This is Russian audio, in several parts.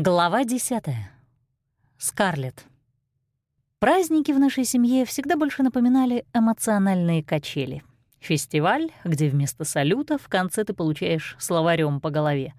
Глава десятая. Скарлетт. Праздники в нашей семье всегда больше напоминали эмоциональные качели. Фестиваль, где вместо салюта в конце ты получаешь словарем по голове.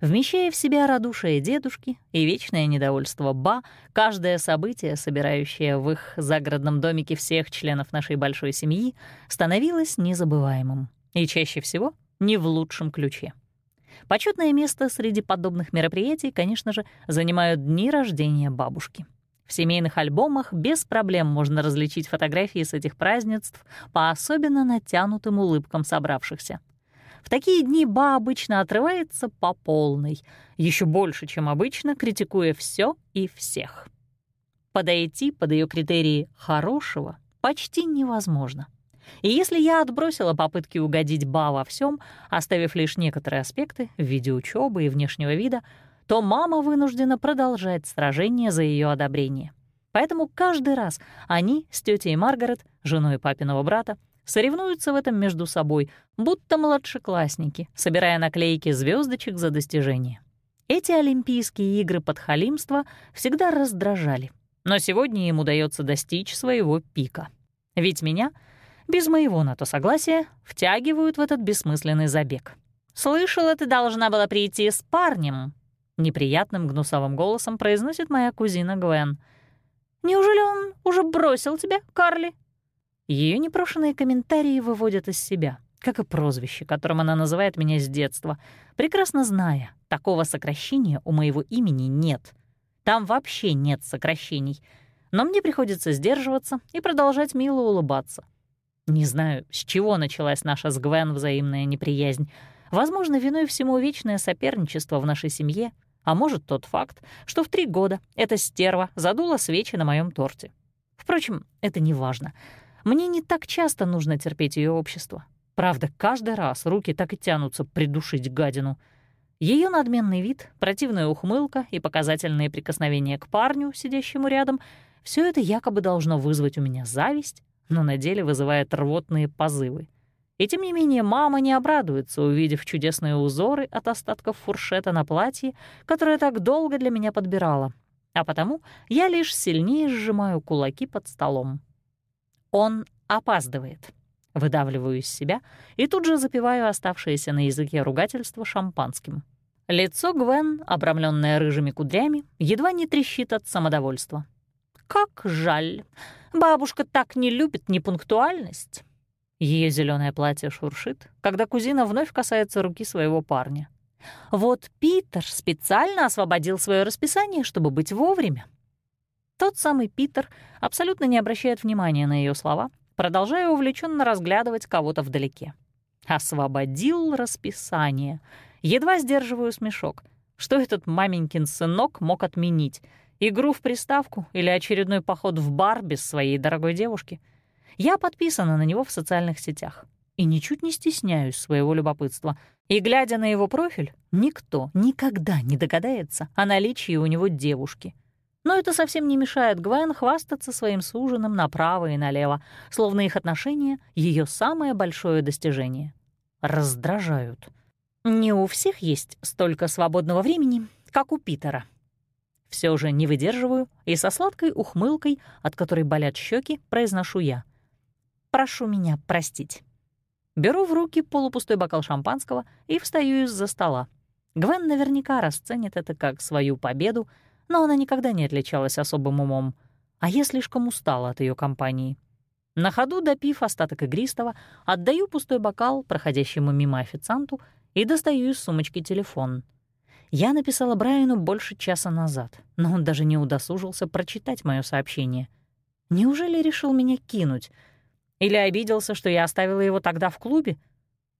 Вмещая в себя радушие дедушки и вечное недовольство Ба, каждое событие, собирающее в их загородном домике всех членов нашей большой семьи, становилось незабываемым. И чаще всего не в лучшем ключе. Почетное место среди подобных мероприятий, конечно же, занимают дни рождения бабушки. В семейных альбомах без проблем можно различить фотографии с этих празднеств по особенно натянутым улыбкам собравшихся. В такие дни Ба обычно отрывается по полной, еще больше, чем обычно, критикуя все и всех. Подойти под ее критерии «хорошего» почти невозможно. И если я отбросила попытки угодить Ба во всем, оставив лишь некоторые аспекты в виде учебы и внешнего вида, то мама вынуждена продолжать сражение за ее одобрение. Поэтому каждый раз они с тетей Маргарет, женой папиного брата, соревнуются в этом между собой, будто младшеклассники, собирая наклейки звездочек за достижения. Эти Олимпийские игры подхалимства всегда раздражали, но сегодня им удается достичь своего пика. Ведь меня — без моего на то согласия, втягивают в этот бессмысленный забег. «Слышала, ты должна была прийти с парнем», — неприятным гнусовым голосом произносит моя кузина Гвен. «Неужели он уже бросил тебя, Карли?» Ее непрошенные комментарии выводят из себя, как и прозвище, которым она называет меня с детства, прекрасно зная, такого сокращения у моего имени нет. Там вообще нет сокращений. Но мне приходится сдерживаться и продолжать мило улыбаться — не знаю, с чего началась наша с Гвен взаимная неприязнь. Возможно, виной всему вечное соперничество в нашей семье, а может, тот факт, что в три года эта стерва задула свечи на моем торте. Впрочем, это не важно. Мне не так часто нужно терпеть ее общество. Правда, каждый раз руки так и тянутся придушить гадину. Ее надменный вид, противная ухмылка и показательные прикосновения к парню, сидящему рядом — все это якобы должно вызвать у меня зависть, но на деле вызывает рвотные позывы. И тем не менее мама не обрадуется, увидев чудесные узоры от остатков фуршета на платье, которое так долго для меня подбирала. А потому я лишь сильнее сжимаю кулаки под столом. Он опаздывает. Выдавливаю из себя и тут же запиваю оставшееся на языке ругательство шампанским. Лицо Гвен, обрамленное рыжими кудрями, едва не трещит от самодовольства. «Как жаль! Бабушка так не любит непунктуальность». Ее зеленое платье шуршит, когда кузина вновь касается руки своего парня. Вот Питер специально освободил свое расписание, чтобы быть вовремя. Тот самый Питер абсолютно не обращает внимания на ее слова, продолжая увлеченно разглядывать кого-то вдалеке. Освободил расписание. Едва сдерживаю смешок. Что этот маменькин сынок мог отменить — Игру в приставку или очередной поход в бар без своей дорогой девушки. Я подписана на него в социальных сетях и ничуть не стесняюсь своего любопытства. И, глядя на его профиль, никто никогда не догадается о наличии у него девушки. Но это совсем не мешает Гвен хвастаться своим суженым направо и налево, словно их отношения — ее самое большое достижение. Раздражают. Не у всех есть столько свободного времени, как у Питера. Все же не выдерживаю и со сладкой ухмылкой, от которой болят щеки, произношу я. «Прошу меня простить». Беру в руки полупустой бокал шампанского и встаю из-за стола. Гвен наверняка расценит это как свою победу, но она никогда не отличалась особым умом, а я слишком устала от ее компании. На ходу, допив остаток игристого, отдаю пустой бокал проходящему мимо официанту и достаю из сумочки телефон — я написала Брайану больше часа назад, но он даже не удосужился прочитать мое сообщение. Неужели решил меня кинуть? Или обиделся, что я оставила его тогда в клубе?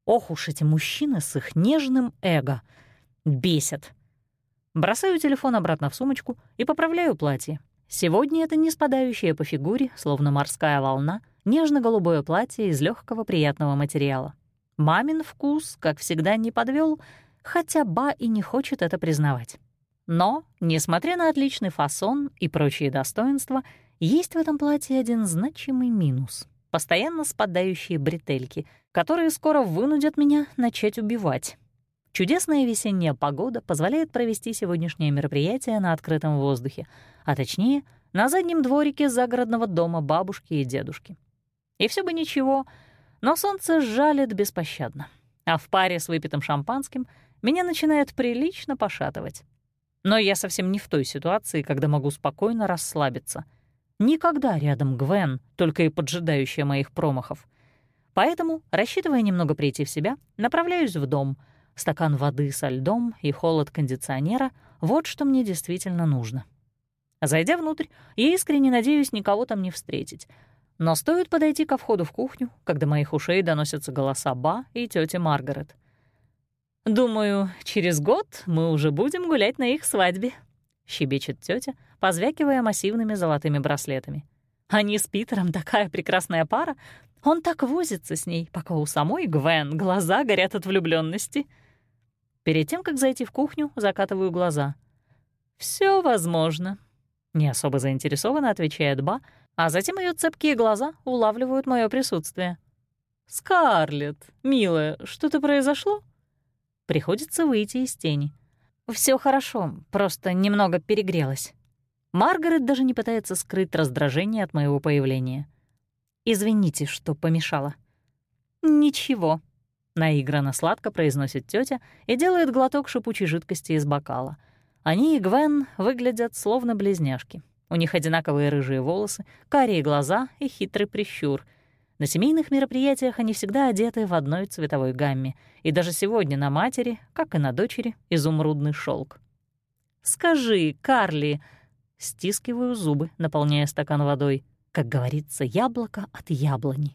Ох уж эти мужчины с их нежным эго. Бесят. Бросаю телефон обратно в сумочку и поправляю платье. Сегодня это не спадающее по фигуре, словно морская волна, нежно-голубое платье из легкого приятного материала. Мамин вкус, как всегда, не подвел, хотя Ба и не хочет это признавать. Но, несмотря на отличный фасон и прочие достоинства, есть в этом платье один значимый минус — постоянно спадающие бретельки, которые скоро вынудят меня начать убивать. Чудесная весенняя погода позволяет провести сегодняшнее мероприятие на открытом воздухе, а точнее, на заднем дворике загородного дома бабушки и дедушки. И все бы ничего, но солнце жалит беспощадно, а в паре с выпитым шампанским меня начинает прилично пошатывать. Но я совсем не в той ситуации, когда могу спокойно расслабиться. Никогда рядом Гвен, только и поджидающая моих промахов. Поэтому, рассчитывая немного прийти в себя, направляюсь в дом — Стакан воды со льдом и холод кондиционера — вот что мне действительно нужно. Зайдя внутрь, я искренне надеюсь никого там не встретить. Но стоит подойти ко входу в кухню, когда моих ушей доносятся голоса Ба и тети Маргарет. «Думаю, через год мы уже будем гулять на их свадьбе», — щебечет тетя, позвякивая массивными золотыми браслетами. «Они с Питером такая прекрасная пара. Он так возится с ней, пока у самой Гвен глаза горят от влюбленности. Перед тем, как зайти в кухню, закатываю глаза. Все возможно», — не особо заинтересованно отвечает Ба, а затем ее цепкие глаза улавливают мое присутствие. «Скарлетт, милая, что-то произошло?» Приходится выйти из тени. Все хорошо, просто немного перегрелась». Маргарет даже не пытается скрыть раздражение от моего появления. «Извините, что помешала». «Ничего», Наигранно сладко произносит тетя и делает глоток шипучей жидкости из бокала. Они и Гвен выглядят словно близняшки. У них одинаковые рыжие волосы, карие глаза и хитрый прищур. На семейных мероприятиях они всегда одеты в одной цветовой гамме, и даже сегодня на матери, как и на дочери, изумрудный шелк. «Скажи, Карли...» Стискиваю зубы, наполняя стакан водой. Как говорится, яблоко от яблони.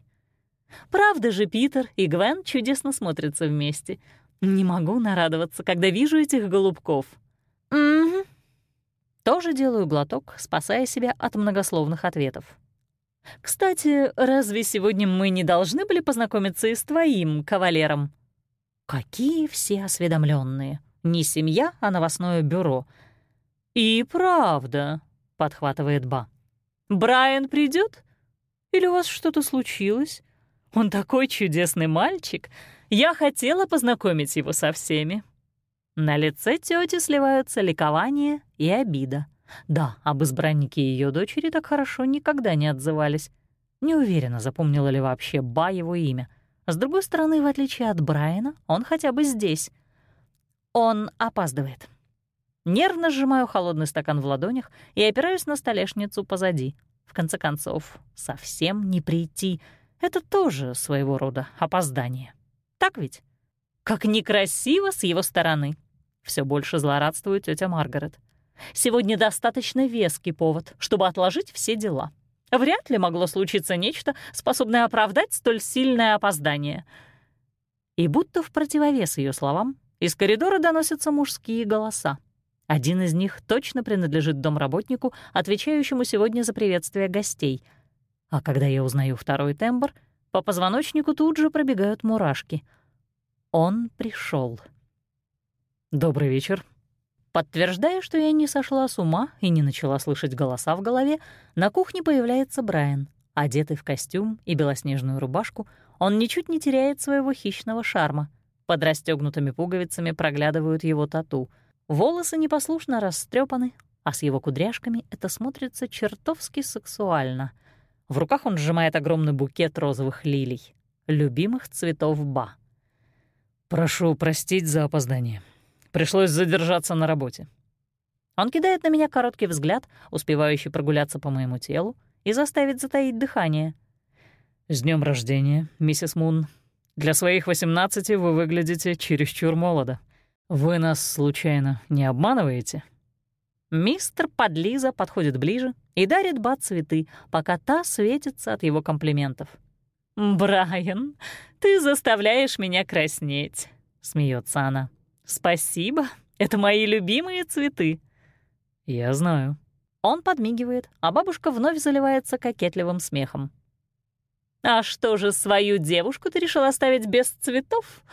Правда же, Питер и Гвен чудесно смотрятся вместе. Не могу нарадоваться, когда вижу этих голубков. Угу. Тоже делаю глоток, спасая себя от многословных ответов. «Кстати, разве сегодня мы не должны были познакомиться и с твоим кавалером?» «Какие все осведомленные! Не семья, а новостное бюро». «И правда», — подхватывает Ба. «Брайан придет? Или у вас что-то случилось? Он такой чудесный мальчик. Я хотела познакомить его со всеми». На лице тети сливаются ликование и обида. Да, об избраннике ее дочери так хорошо никогда не отзывались. Не уверена, запомнила ли вообще Ба его имя. С другой стороны, в отличие от Брайана, он хотя бы здесь. Он опаздывает. Нервно сжимаю холодный стакан в ладонях и опираюсь на столешницу позади. В конце концов, совсем не прийти — это тоже своего рода опоздание. Так ведь? Как некрасиво с его стороны. Все больше злорадствует тетя Маргарет. Сегодня достаточно веский повод, чтобы отложить все дела. Вряд ли могло случиться нечто, способное оправдать столь сильное опоздание. И будто в противовес ее словам, из коридора доносятся мужские голоса. Один из них точно принадлежит домработнику, отвечающему сегодня за приветствие гостей — а когда я узнаю второй тембр, по позвоночнику тут же пробегают мурашки. Он пришел. «Добрый вечер». Подтверждая, что я не сошла с ума и не начала слышать голоса в голове, на кухне появляется Брайан. Одетый в костюм и белоснежную рубашку, он ничуть не теряет своего хищного шарма. Под расстёгнутыми пуговицами проглядывают его тату. Волосы непослушно растрепаны, а с его кудряшками это смотрится чертовски сексуально — в руках он сжимает огромный букет розовых лилий, любимых цветов Ба. «Прошу простить за опоздание. Пришлось задержаться на работе». Он кидает на меня короткий взгляд, успевающий прогуляться по моему телу, и заставить затаить дыхание. «С днем рождения, миссис Мун. Для своих 18 вы выглядите чересчур молодо. Вы нас, случайно, не обманываете?» Мистер Подлиза подходит ближе и дарит Бат цветы, пока та светится от его комплиментов. «Брайан, ты заставляешь меня краснеть», — смеется она. «Спасибо, это мои любимые цветы». «Я знаю». Он подмигивает, а бабушка вновь заливается кокетливым смехом. «А что же, свою девушку ты решил оставить без цветов?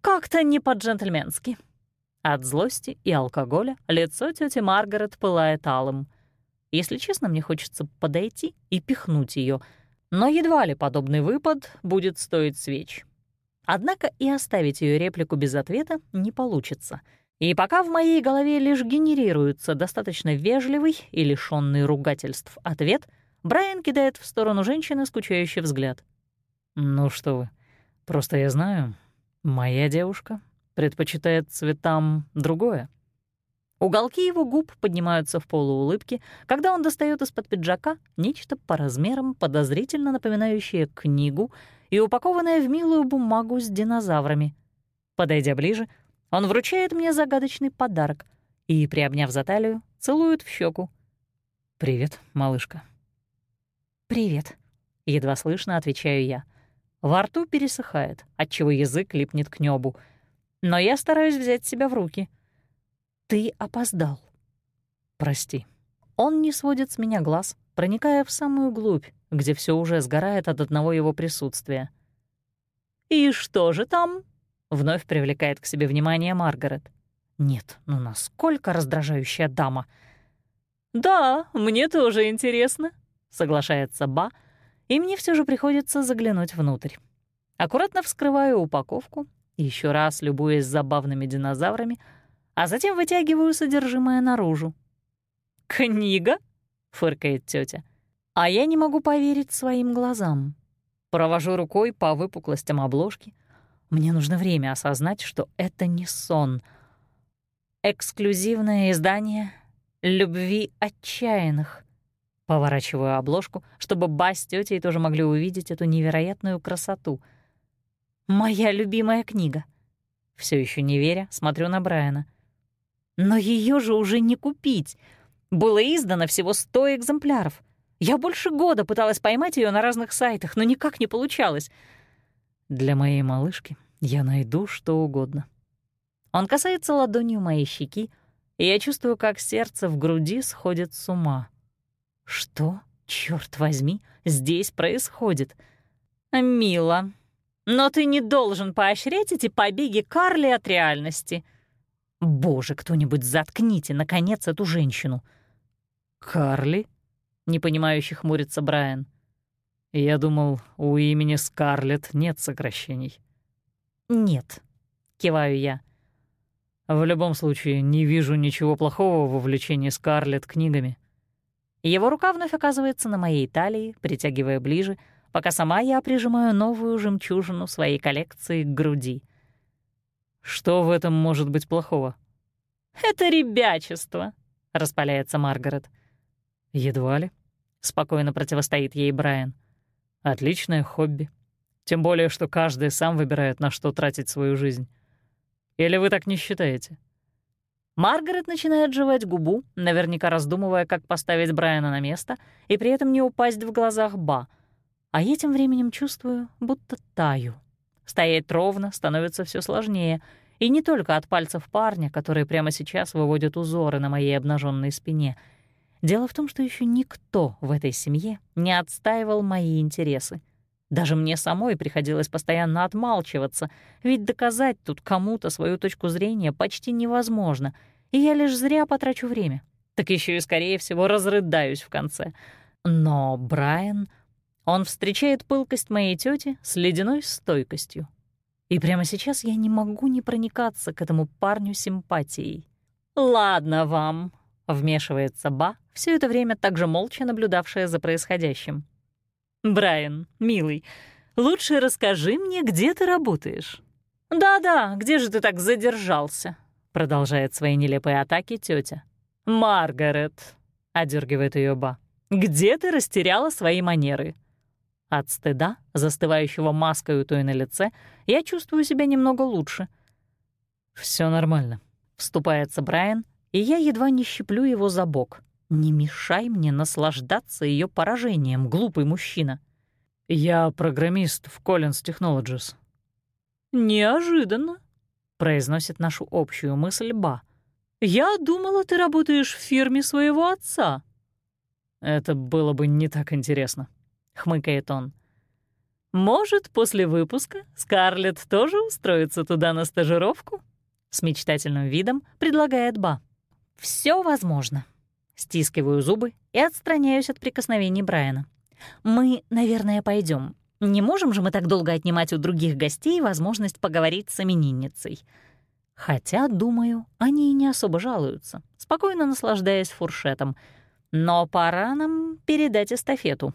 Как-то не по-джентльменски». От злости и алкоголя лицо тети Маргарет пылает алым. Если честно, мне хочется подойти и пихнуть ее, но едва ли подобный выпад будет стоить свеч. Однако и оставить ее реплику без ответа не получится. И пока в моей голове лишь генерируется достаточно вежливый и лишённый ругательств ответ, Брайан кидает в сторону женщины скучающий взгляд. «Ну что вы, просто я знаю, моя девушка предпочитает цветам другое». Уголки его губ поднимаются в полуулыбке, когда он достает из-под пиджака нечто по размерам подозрительно напоминающее книгу и упакованное в милую бумагу с динозаврами. Подойдя ближе, он вручает мне загадочный подарок и, приобняв за талию, целует в щеку. «Привет, малышка». «Привет», — едва слышно отвечаю я. Во рту пересыхает, отчего язык липнет к небу. Но я стараюсь взять себя в руки. «Ты опоздал». «Прости». Он не сводит с меня глаз, проникая в самую глубь, где все уже сгорает от одного его присутствия. «И что же там?» — вновь привлекает к себе внимание Маргарет. «Нет, ну насколько раздражающая дама!» «Да, мне тоже интересно», — соглашается Ба, и мне все же приходится заглянуть внутрь. Аккуратно вскрываю упаковку, еще раз любуясь забавными динозаврами, а затем вытягиваю содержимое наружу. «Книга?» — фыркает тетя. А я не могу поверить своим глазам. Провожу рукой по выпуклостям обложки. Мне нужно время осознать, что это не сон. Эксклюзивное издание «Любви отчаянных». Поворачиваю обложку, чтобы Ба с тетей тоже могли увидеть эту невероятную красоту. «Моя любимая книга». Все еще не веря, смотрю на Брайана. «Но ее же уже не купить. Было издано всего сто экземпляров». Я больше года пыталась поймать ее на разных сайтах, но никак не получалось. Для моей малышки я найду что угодно. Он касается ладонью моей щеки, и я чувствую, как сердце в груди сходит с ума. Что, черт возьми, здесь происходит? Мило. Но ты не должен поощрять эти побеги Карли от реальности. Боже, кто-нибудь заткните, наконец, эту женщину. Карли? непонимающе хмурится Брайан. Я думал, у имени Скарлетт нет сокращений. Нет, киваю я. В любом случае, не вижу ничего плохого в увлечении Скарлетт книгами. Его рука вновь оказывается на моей талии, притягивая ближе, пока сама я прижимаю новую жемчужину своей коллекции к груди. Что в этом может быть плохого? «Это ребячество», — распаляется Маргарет. «Едва ли», — спокойно противостоит ей Брайан. «Отличное хобби. Тем более, что каждый сам выбирает, на что тратить свою жизнь. Или вы так не считаете?» Маргарет начинает жевать губу, наверняка раздумывая, как поставить Брайана на место и при этом не упасть в глазах Ба. А я тем временем чувствую, будто таю. Стоять ровно становится все сложнее, и не только от пальцев парня, которые прямо сейчас выводят узоры на моей обнаженной спине — Дело в том, что еще никто в этой семье не отстаивал мои интересы. Даже мне самой приходилось постоянно отмалчиваться, ведь доказать тут кому-то свою точку зрения почти невозможно, и я лишь зря потрачу время. Так еще и, скорее всего, разрыдаюсь в конце. Но Брайан, он встречает пылкость моей тети с ледяной стойкостью. И прямо сейчас я не могу не проникаться к этому парню симпатией. «Ладно вам», — вмешивается Ба, все это время также молча наблюдавшая за происходящим. «Брайан, милый, лучше расскажи мне, где ты работаешь». «Да-да, где же ты так задержался?» — продолжает свои нелепые атаки тетя. «Маргарет», — одергивает ее Ба, — «где ты растеряла свои манеры?» От стыда, застывающего маской у той на лице, я чувствую себя немного лучше. Все нормально», — вступается Брайан, и я едва не щиплю его за бок. Не мешай мне наслаждаться ее поражением, глупый мужчина. Я программист в Collins Technologies. Неожиданно, произносит нашу общую мысль Ба. Я думала, ты работаешь в фирме своего отца. Это было бы не так интересно, хмыкает он. Может, после выпуска Скарлетт тоже устроится туда на стажировку? С мечтательным видом предлагает Ба. Все возможно. Стискиваю зубы и отстраняюсь от прикосновений Брайана. «Мы, наверное, пойдем. Не можем же мы так долго отнимать у других гостей возможность поговорить с именинницей. Хотя, думаю, они и не особо жалуются, спокойно наслаждаясь фуршетом. Но пора нам передать эстафету.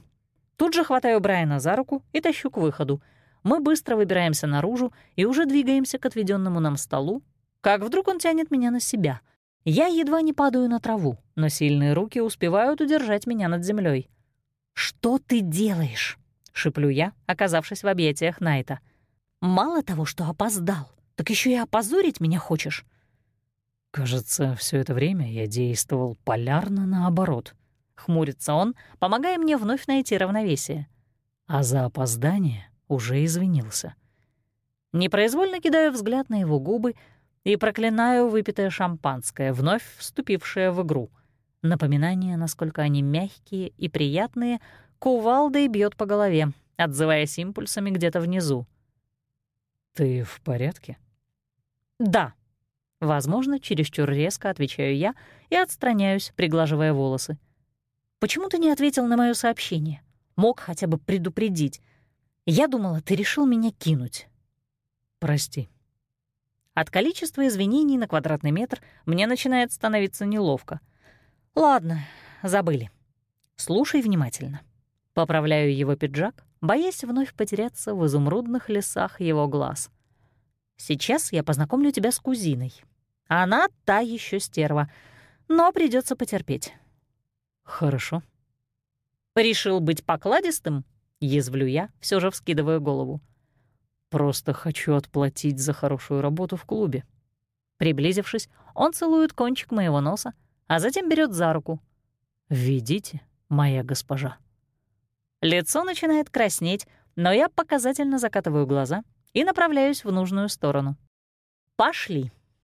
Тут же хватаю Брайана за руку и тащу к выходу. Мы быстро выбираемся наружу и уже двигаемся к отведенному нам столу, как вдруг он тянет меня на себя. Я едва не падаю на траву, но сильные руки успевают удержать меня над землей. «Что ты делаешь?» — шеплю я, оказавшись в объятиях Найта. «Мало того, что опоздал, так еще и опозорить меня хочешь?» «Кажется, все это время я действовал полярно наоборот», — хмурится он, помогая мне вновь найти равновесие. А за опоздание уже извинился. Непроизвольно кидаю взгляд на его губы и проклинаю выпитое шампанское, вновь вступившее в игру. Напоминание, насколько они мягкие и приятные, кувалдой бьет по голове, отзываясь импульсами где-то внизу. «Ты в порядке?» «Да». Возможно, чересчур резко отвечаю я и отстраняюсь, приглаживая волосы. «Почему ты не ответил на мое сообщение? Мог хотя бы предупредить. Я думала, ты решил меня кинуть». «Прости». От количества извинений на квадратный метр мне начинает становиться неловко. «Ладно, забыли. Слушай внимательно». Поправляю его пиджак, боясь вновь потеряться в изумрудных лесах его глаз. «Сейчас я познакомлю тебя с кузиной. Она та еще стерва, но придется потерпеть». «Хорошо». «Решил быть покладистым?» — язвлю я, все же вскидываю голову. «Просто хочу отплатить за хорошую работу в клубе». Приблизившись, он целует кончик моего носа, а затем берет за руку. «Видите, моя госпожа». Лицо начинает краснеть, но я показательно закатываю глаза и направляюсь в нужную сторону. «Пошли!»